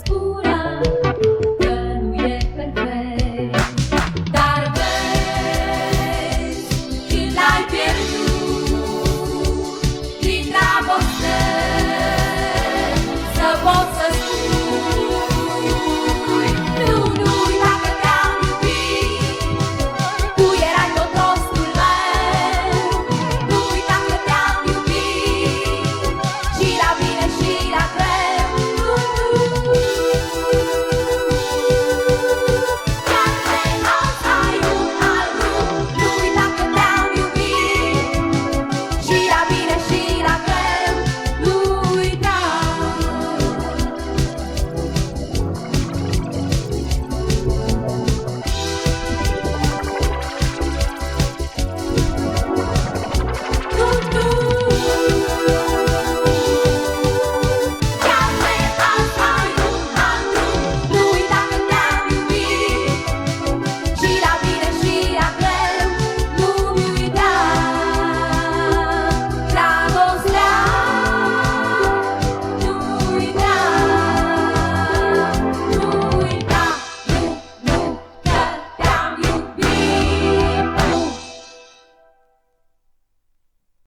Spoon.